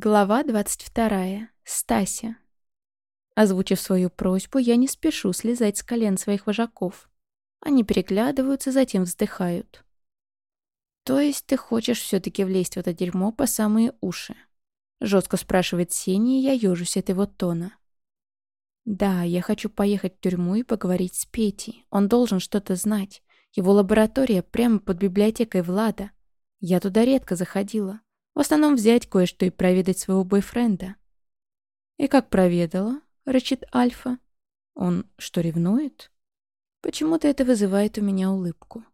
Глава 22. Стася. Озвучив свою просьбу, я не спешу слезать с колен своих вожаков. Они переглядываются, затем вздыхают. «То есть ты хочешь все-таки влезть в это дерьмо по самые уши?» Жестко спрашивает Сеня, и я ежусь от его тона. «Да, я хочу поехать в тюрьму и поговорить с Петей. Он должен что-то знать. Его лаборатория прямо под библиотекой Влада. Я туда редко заходила. В основном взять кое-что и проведать своего бойфренда. «И как проведала?» — рычит Альфа. «Он что, ревнует?» Почему-то это вызывает у меня улыбку.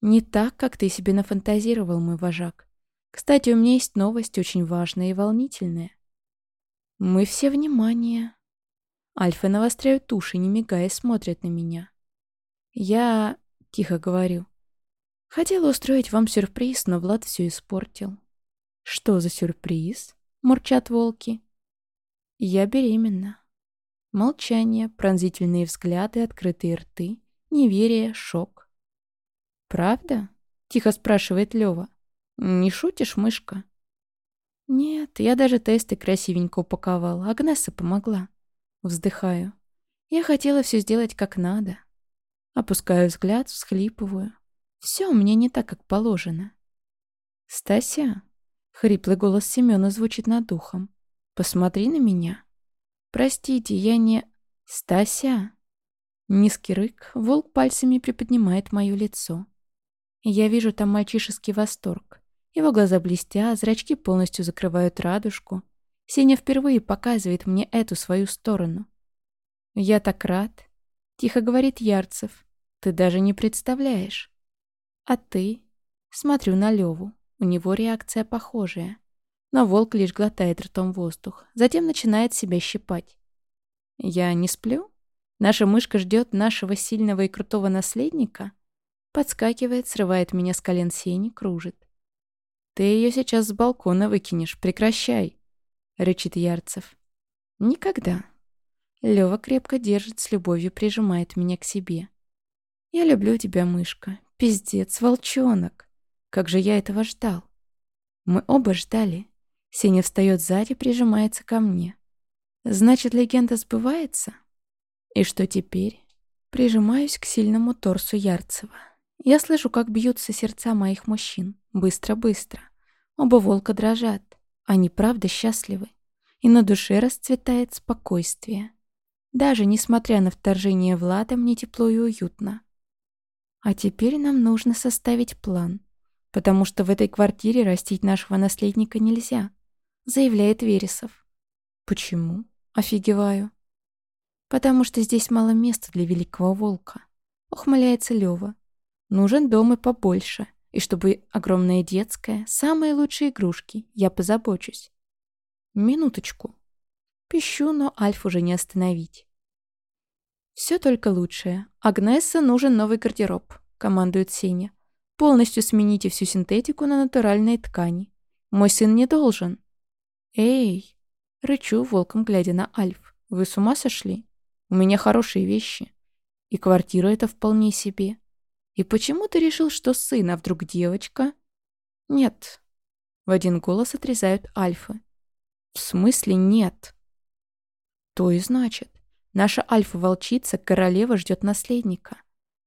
«Не так, как ты себе нафантазировал, мой вожак. Кстати, у меня есть новость очень важная и волнительная. Мы все внимание». Альфа навостряют уши, не мигая, смотрят на меня. «Я...» — тихо говорю. «Хотела устроить вам сюрприз, но Влад все испортил. «Что за сюрприз?» — мурчат волки. «Я беременна». Молчание, пронзительные взгляды, открытые рты, неверие, шок. «Правда?» — тихо спрашивает Лёва. «Не шутишь, мышка?» «Нет, я даже тесты красивенько упаковала. Агнесса помогла». Вздыхаю. «Я хотела все сделать как надо». Опускаю взгляд, всхлипываю. Все меня не так, как положено. «Стася?» Хриплый голос Семёна звучит над ухом. «Посмотри на меня». «Простите, я не...» «Стася!» Низкий рык, волк пальцами приподнимает мое лицо. Я вижу там мальчишеский восторг. Его глаза блестят, зрачки полностью закрывают радужку. Сеня впервые показывает мне эту свою сторону. «Я так рад», — тихо говорит Ярцев. «Ты даже не представляешь». «А ты?» Смотрю на Леву. У него реакция похожая. Но волк лишь глотает ртом воздух, затем начинает себя щипать. «Я не сплю? Наша мышка ждет нашего сильного и крутого наследника?» Подскакивает, срывает меня с колен сени, кружит. «Ты ее сейчас с балкона выкинешь, прекращай!» — рычит Ярцев. «Никогда!» Лёва крепко держит, с любовью прижимает меня к себе. «Я люблю тебя, мышка. Пиздец, волчонок!» Как же я этого ждал? Мы оба ждали. Сеня встает сзади, прижимается ко мне. Значит, легенда сбывается? И что теперь? Прижимаюсь к сильному торсу Ярцева. Я слышу, как бьются сердца моих мужчин. Быстро-быстро. Оба волка дрожат. Они правда счастливы. И на душе расцветает спокойствие. Даже несмотря на вторжение Влада, мне тепло и уютно. А теперь нам нужно составить план — потому что в этой квартире растить нашего наследника нельзя», — заявляет Вересов. «Почему?» — офигеваю. «Потому что здесь мало места для великого волка», — ухмыляется Лёва. «Нужен дом и побольше, и чтобы огромная детская, самые лучшие игрушки, я позабочусь». «Минуточку». Пищу, но Альф уже не остановить. «Все только лучшее. Агнесса нужен новый гардероб», — командует Сеня. Полностью смените всю синтетику на натуральные ткани. Мой сын не должен. Эй, рычу волком, глядя на Альф. Вы с ума сошли? У меня хорошие вещи. И квартира это вполне себе. И почему ты решил, что сын, а вдруг девочка? Нет. В один голос отрезают Альфы. В смысле нет? То и значит. Наша альфа-волчица, королева, ждет наследника.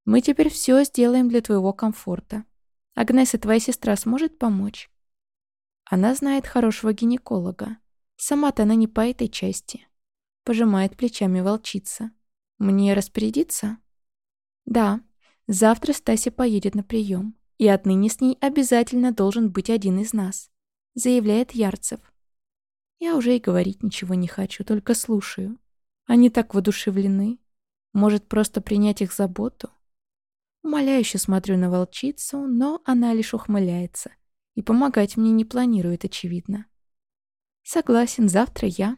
Мы теперь все сделаем для твоего комфорта. Агнеса, твоя сестра, сможет помочь? Она знает хорошего гинеколога. Сама-то она не по этой части. Пожимает плечами волчица. Мне распорядиться? Да. Завтра Стася поедет на прием. И отныне с ней обязательно должен быть один из нас. Заявляет Ярцев. Я уже и говорить ничего не хочу, только слушаю. Они так воодушевлены. Может, просто принять их заботу? Умоляюще смотрю на волчицу, но она лишь ухмыляется. И помогать мне не планирует, очевидно. Согласен, завтра я.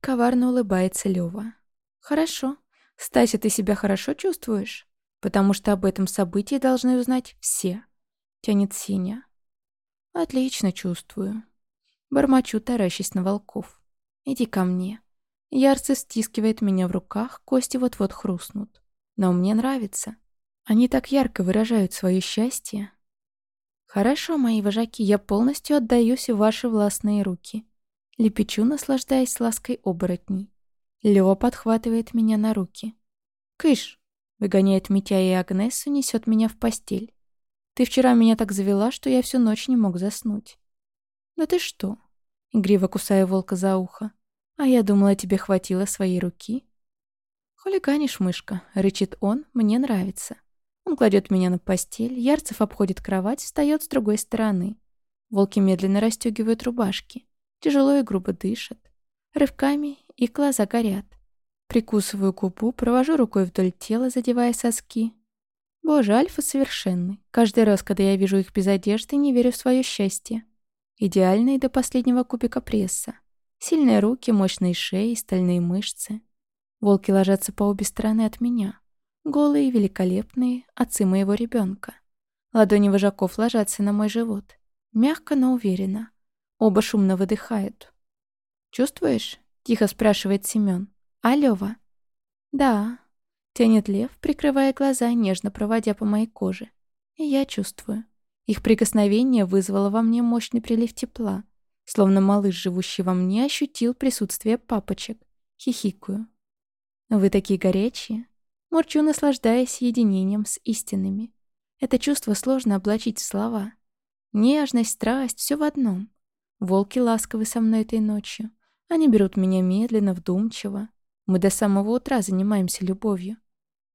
Коварно улыбается Лёва. Хорошо. Стася, ты себя хорошо чувствуешь? Потому что об этом событии должны узнать все. Тянет Синя. Отлично чувствую. Бормочу, таращись на волков. Иди ко мне. Ярцев стискивает меня в руках, кости вот-вот хрустнут. Но мне нравится. Они так ярко выражают свое счастье. «Хорошо, мои вожаки, я полностью отдаюсь в ваши властные руки». Лепечу, наслаждаясь лаской оборотней. Лео подхватывает меня на руки. «Кыш!» — выгоняет Митя и Агнесу, несет меня в постель. «Ты вчера меня так завела, что я всю ночь не мог заснуть». «Да ты что?» — игриво кусая волка за ухо. «А я думала, тебе хватило своей руки». «Хулиганишь, мышка», — рычит он, — «мне нравится». Он кладет меня на постель, Ярцев обходит кровать, встает с другой стороны. Волки медленно расстегивают рубашки. Тяжело и грубо дышат. Рывками и глаза горят. Прикусываю губу, провожу рукой вдоль тела, задевая соски. Боже, альфа совершенный. Каждый раз, когда я вижу их без одежды, не верю в свое счастье. Идеальные до последнего кубика пресса. Сильные руки, мощные шеи, стальные мышцы. Волки ложатся по обе стороны от меня. Голые, великолепные, отцы моего ребенка. Ладони вожаков ложатся на мой живот. Мягко, но уверенно. Оба шумно выдыхают. «Чувствуешь?» Тихо спрашивает Семён. «А Лёва?» «Да», — тянет Лев, прикрывая глаза, нежно проводя по моей коже. И я чувствую. Их прикосновение вызвало во мне мощный прилив тепла, словно малыш, живущий во мне, ощутил присутствие папочек. Хихикаю. «Вы такие горячие». Морчу, наслаждаясь единением с истинными. Это чувство сложно облачить в слова. Нежность, страсть — все в одном. Волки ласковы со мной этой ночью. Они берут меня медленно, вдумчиво. Мы до самого утра занимаемся любовью.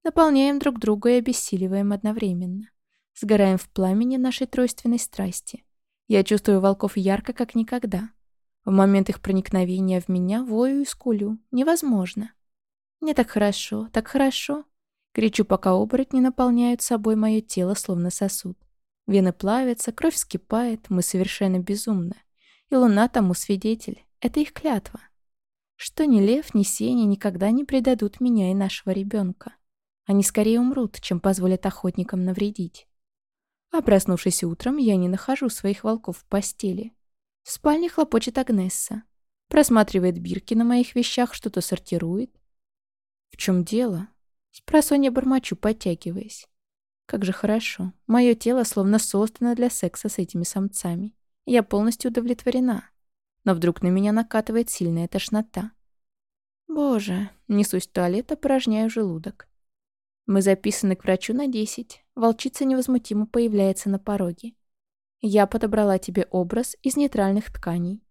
Наполняем друг друга и обессиливаем одновременно. Сгораем в пламени нашей тройственной страсти. Я чувствую волков ярко, как никогда. В момент их проникновения в меня вою и скулю. Невозможно. Мне так хорошо, так хорошо. Кричу, пока оборотни наполняют собой мое тело, словно сосуд. Вены плавятся, кровь вскипает, мы совершенно безумны. И луна тому свидетель. Это их клятва. Что ни Лев, ни Сеня никогда не предадут меня и нашего ребенка. Они скорее умрут, чем позволят охотникам навредить. А проснувшись утром, я не нахожу своих волков в постели. В спальне хлопочет Агнесса. Просматривает бирки на моих вещах, что-то сортирует. В чем дело? Спросонья бормочу, подтягиваясь. Как же хорошо. Мое тело словно создано для секса с этими самцами. Я полностью удовлетворена но вдруг на меня накатывает сильная тошнота. Боже, несусь в туалет, опорожняю желудок. Мы записаны к врачу на 10. Волчица невозмутимо появляется на пороге. Я подобрала тебе образ из нейтральных тканей.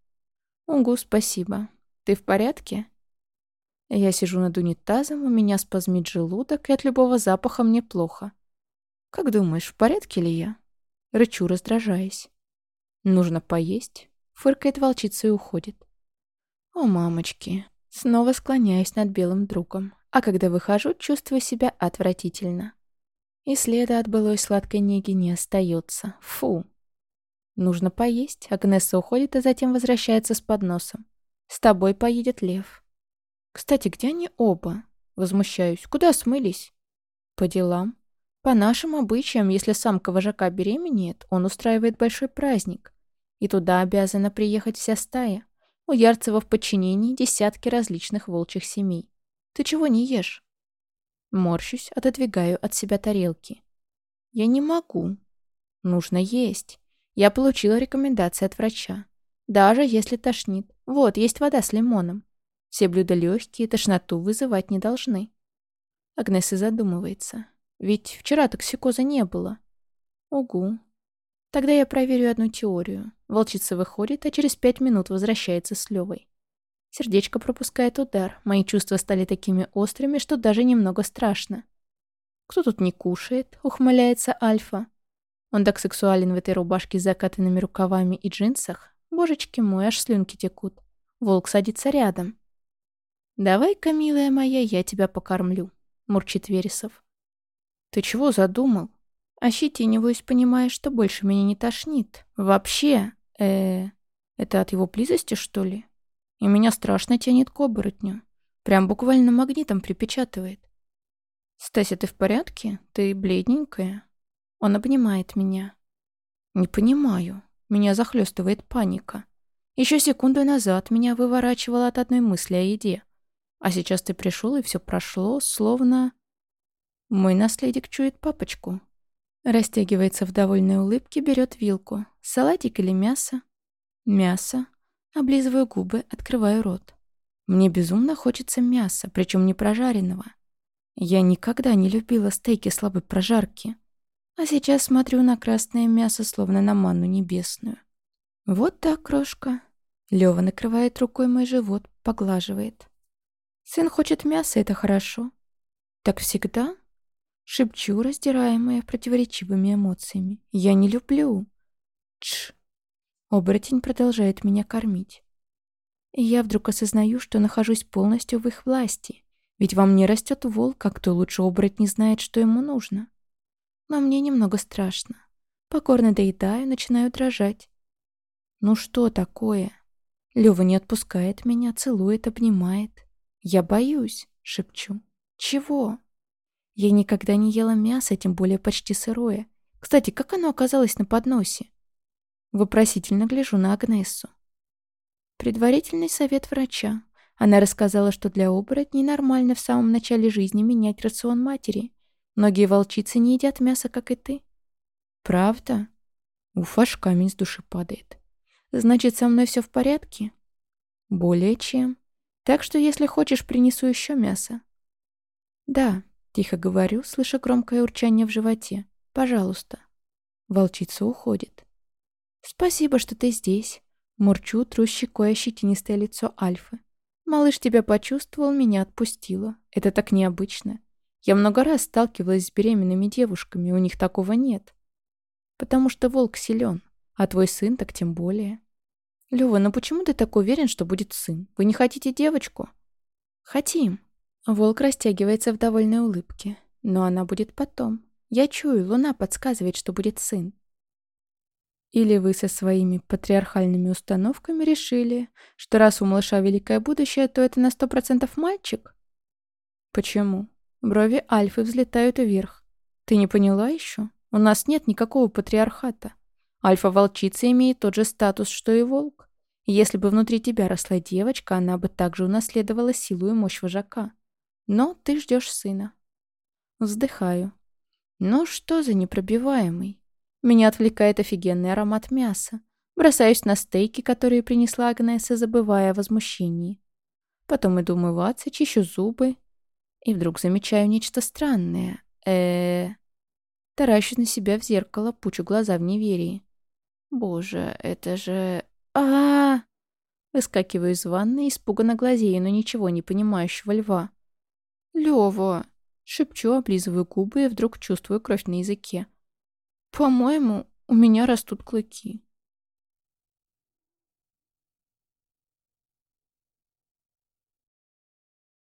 Угу, спасибо. Ты в порядке? Я сижу над унитазом, у меня спазмит желудок, и от любого запаха мне плохо. Как думаешь, в порядке ли я? Рычу, раздражаясь. Нужно поесть. Фыркает волчица и уходит. О, мамочки. Снова склоняюсь над белым другом. А когда выхожу, чувствую себя отвратительно. И следа от былой сладкой неги не остается. Фу. Нужно поесть. Агнесса уходит, а затем возвращается с подносом. С тобой поедет лев. Кстати, где они оба? Возмущаюсь. Куда смылись? По делам. По нашим обычаям, если самка вожака беременеет, он устраивает большой праздник. И туда обязана приехать вся стая. У Ярцева в подчинении десятки различных волчьих семей. Ты чего не ешь? Морщусь, отодвигаю от себя тарелки. Я не могу. Нужно есть. Я получила рекомендации от врача. Даже если тошнит. Вот, есть вода с лимоном. Все блюда легкие, тошноту вызывать не должны. Агнеса задумывается. Ведь вчера токсикоза не было. Угу. Тогда я проверю одну теорию. Волчица выходит, а через пять минут возвращается с Левой. Сердечко пропускает удар. Мои чувства стали такими острыми, что даже немного страшно. «Кто тут не кушает?» — ухмыляется Альфа. Он так сексуален в этой рубашке с закатанными рукавами и джинсах. Божечки мой, аж слюнки текут. Волк садится рядом. «Давай-ка, милая моя, я тебя покормлю», — мурчит Вересов. «Ты чего задумал?» Ощетиниваюсь, понимая, что больше меня не тошнит. Вообще э это от его близости, что ли? И меня страшно тянет к оборотню. Прям буквально магнитом припечатывает. «Стася, ты в порядке? Ты бледненькая?» Он обнимает меня. «Не понимаю. Меня захлестывает паника. Еще секунду назад меня выворачивало от одной мысли о еде. А сейчас ты пришел, и все прошло, словно...» Мой наследник чует папочку. Растягивается в довольной улыбке, берет вилку. Салатик или мясо? Мясо. Облизываю губы, открываю рот. Мне безумно хочется мяса, причем не прожаренного. Я никогда не любила стейки слабой прожарки. А сейчас смотрю на красное мясо, словно на манну небесную. Вот так, крошка. Лёва накрывает рукой мой живот, поглаживает. Сын хочет мяса, это хорошо. Так всегда? Шепчу, раздираемая противоречивыми эмоциями. Я не люблю. Тш. Оборотень продолжает меня кормить. И я вдруг осознаю, что нахожусь полностью в их власти. Ведь во мне растет волк, а кто лучше оборотень знает, что ему нужно. Но мне немного страшно. Покорно доедаю, начинаю дрожать. Ну что такое? Лёва не отпускает меня, целует, обнимает. Я боюсь, шепчу. Чего? Я никогда не ела мясо, тем более почти сырое. Кстати, как оно оказалось на подносе? Вопросительно гляжу на Агнессу. Предварительный совет врача. Она рассказала, что для оборотней нормально в самом начале жизни менять рацион матери. Многие волчицы не едят мясо, как и ты. Правда? Уф, аж камень с души падает. Значит, со мной все в порядке? Более чем. Так что, если хочешь, принесу еще мясо. Да, тихо говорю, слыша громкое урчание в животе. Пожалуйста. Волчица уходит. Спасибо, что ты здесь. Мурчу, тру щекой щетинистое лицо Альфы. Малыш тебя почувствовал, меня отпустила. Это так необычно. Я много раз сталкивалась с беременными девушками, у них такого нет. Потому что волк силен, а твой сын так тем более. Лёва, ну почему ты так уверен, что будет сын? Вы не хотите девочку? Хотим. Волк растягивается в довольной улыбке. Но она будет потом. Я чую, луна подсказывает, что будет сын. Или вы со своими патриархальными установками решили, что раз у малыша великое будущее, то это на сто процентов мальчик? Почему? Брови Альфы взлетают вверх. Ты не поняла еще? У нас нет никакого патриархата. Альфа-волчица имеет тот же статус, что и волк. Если бы внутри тебя росла девочка, она бы также унаследовала силу и мощь вожака. Но ты ждешь сына. Вздыхаю. Ну что за непробиваемый? Меня отвлекает офигенный аромат мяса. Бросаюсь на стейки, которые принесла Агнеса, забывая о возмущении. Потом иду умываться, чищу зубы, и вдруг замечаю нечто странное. э Таращусь на себя в зеркало, пучу глаза в неверии. Боже, это же... а, Выскакиваю из ванны, испуганно глазею, но ничего не понимающего льва. «Лёва!» Шепчу, облизываю губы и вдруг чувствую кровь на языке. «По-моему, у меня растут клыки».